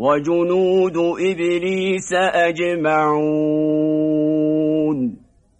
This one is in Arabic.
وجنود إبليس أجمعون